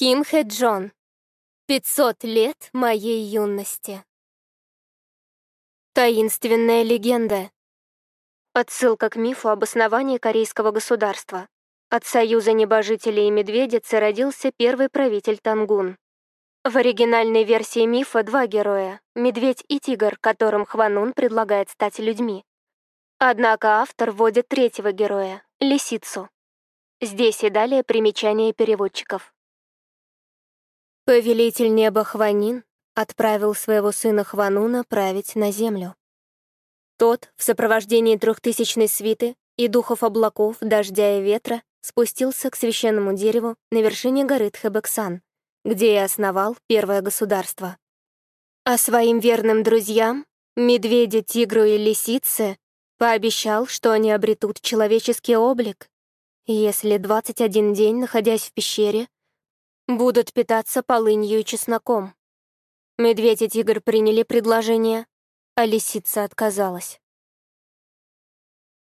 Ким Хэ Джон. 500 лет моей юности. Таинственная легенда. Отсылка к мифу об основании корейского государства. От союза небожителей и медведицы родился первый правитель Тангун. В оригинальной версии мифа два героя — медведь и тигр, которым Хванун предлагает стать людьми. Однако автор вводит третьего героя — лисицу. Здесь и далее примечание переводчиков. Повелитель неба Хванин отправил своего сына Хвануна править на землю. Тот, в сопровождении трехтысячной свиты и духов облаков, дождя и ветра, спустился к священному дереву на вершине горы Тхэбэксан, где и основал первое государство. А своим верным друзьям, медведю, тигру и лисице, пообещал, что они обретут человеческий облик, если 21 день, находясь в пещере, Будут питаться полынью и чесноком. Медведь и тигр приняли предложение, а лисица отказалась.